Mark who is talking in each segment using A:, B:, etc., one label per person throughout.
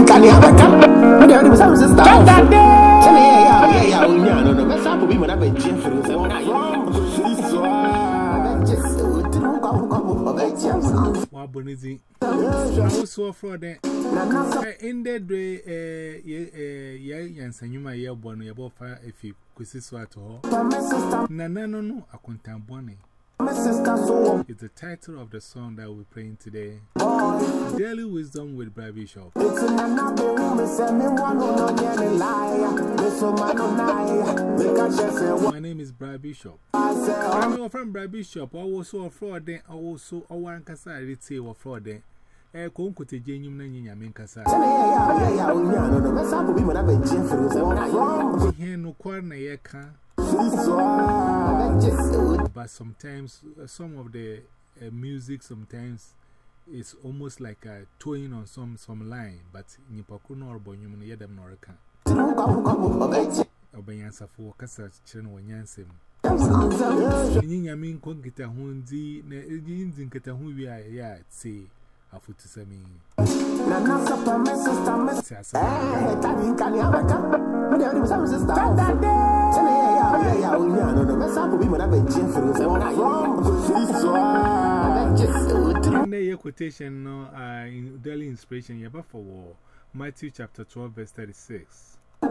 A: nkane abɛka mede wode bisa mese stadade sɛne yɛyɛyɛ a no no
B: mɛsa It's the title of the song that we're praying today. Daily Wisdom with Brad Bishop. My name is Brad Bishop. I'm your friend Brad Bishop. Also, a fraud, then also a one cassa, I did say, or fraud, then. Eh, conco te genuine na nyinya menkasa. No. But sometimes, uh, some of the uh, music sometimes is almost like a towing on some, some line, but Nipakuno or Bonyum, Yadam Noraka. Obanyansa for Cassa Chen or Yansem. Yin mean Conkita Hundi, Indian Kata who we are, yeah, say, a foot to semi. Sunday quotation no uh, in daily inspiration yeah but for Matthew chapter 12 verse 36 by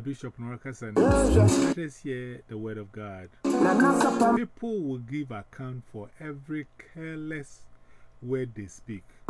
B: Bishop Norakasan let us hear the word of God. People will give account for every careless word they speak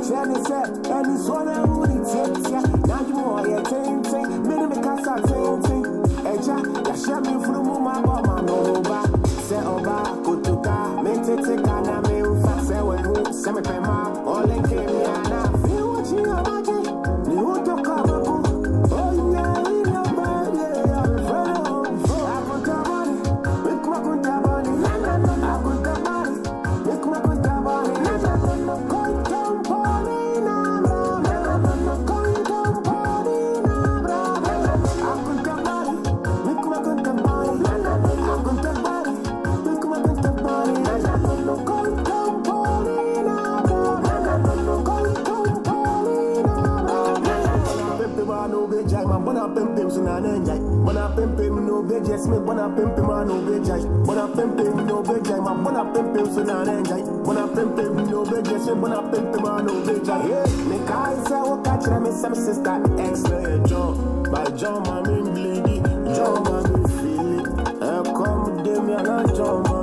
A: c'è ne c'è e non suona un insieme man bona pem pem suna na jai bona pem no be jes me bona pem pem no be jai bona pem no be jai man bona pem pem suna na jai bona pem no be jes me bona pem pem no be jai me kai say o ka chira me some sister ex. John by John mami bleedy John mami feel it come de me na John mami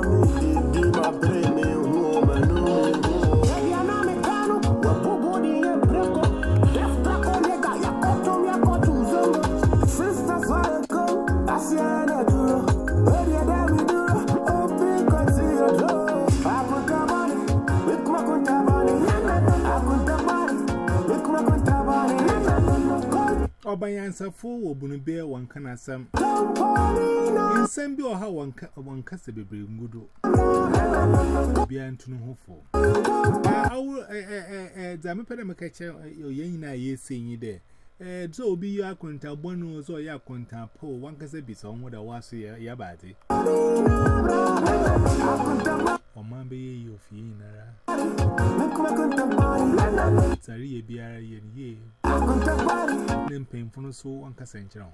B: Obayansafo will be one can as some. In some be or how one cast a baby ngudo. Beyond to know hopeful. I will, eh, Zamapedamakacha, your yana ye saying you there. Eh, so be your conta bonos or your conta po, one can say be some what I was here, ya body. Or man be you Then painful so one can send you.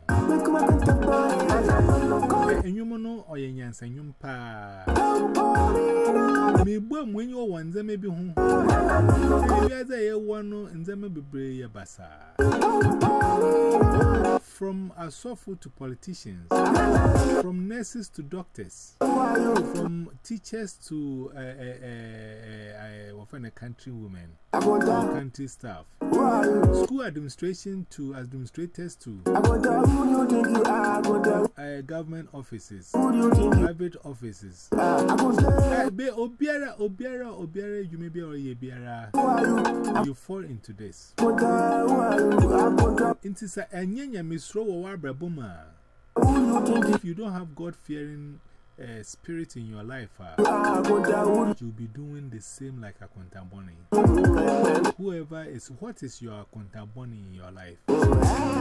B: And you know, or your yans and you pa. Me boom when you want them maybe home. Maybe as I and them maybe. From Asofu to politicians, from nurses to doctors, from teachers to uh, uh, uh, uh, country women, country staff, school administration to administrators to uh, government offices, private offices. Be obiara, obiara, obiara, you may be or ye biara. You fall into this. It is a nyanya misro wa brabuma. If you don't have God fearing uh, spirit in your life, uh, you'll be doing the same like a contaboni. Whoever is, what is your contaboni in your life?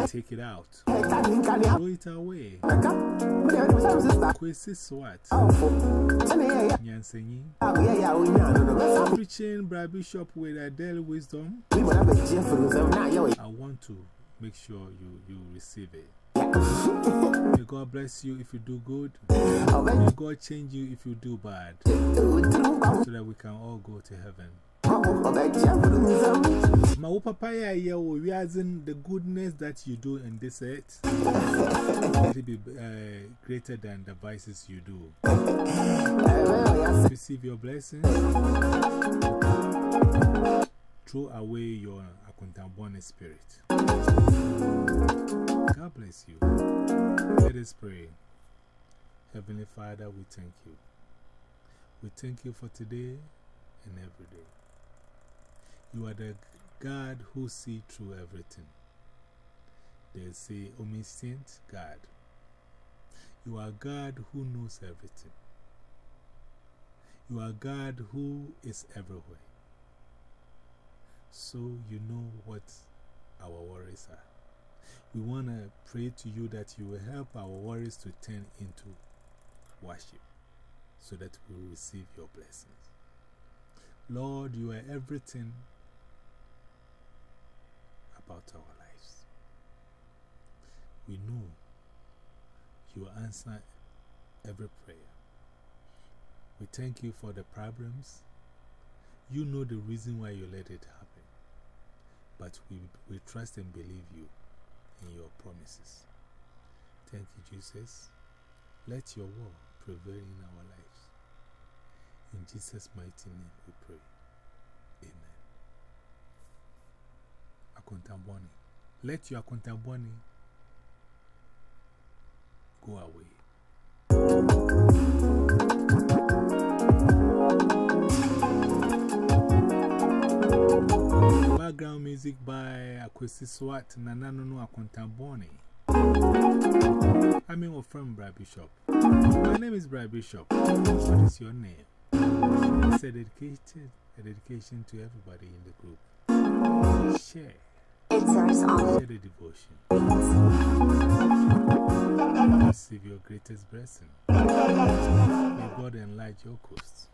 B: Take it out, throw it away. Kwesi Swat, Nyansenyi, preaching Brad Bishop with a daily wisdom. I want to make sure you, you receive it. May God bless you if you do good. May God change you if you do bad. So that we can all go to heaven. Ma wo papa ya ya wo realizing the goodness that you do in this earth. It be uh, greater than the vices you do. Receive your blessings. Throw away your Akuntambone spirit. Bless you. Let us pray. Heavenly Father, we thank you. We thank you for today and every day. You are the God who sees through everything. They say, omniscient God. You are God who knows everything. You are God who is everywhere. So you know what our worries are. We want to pray to you that you will help our worries to turn into worship so that we will receive your blessings. Lord, you are everything about our lives. We know you answer every prayer. We thank you for the problems. You know the reason why you let it happen. But we, we trust and believe you in your promises. Thank you, Jesus. Let your word prevail in our lives. In Jesus' mighty name we pray. Amen. Akuntaboni. Let your Akuntaboni go away. Background music by Akwesi Swat Nanano Akuntaboni. I'm in from Brad Bishop. My name is Brad Bishop. What is your name? It's a dedication, a dedication to everybody in the group. Share. Share the devotion. Receive your greatest blessing. May God enlarge your coast.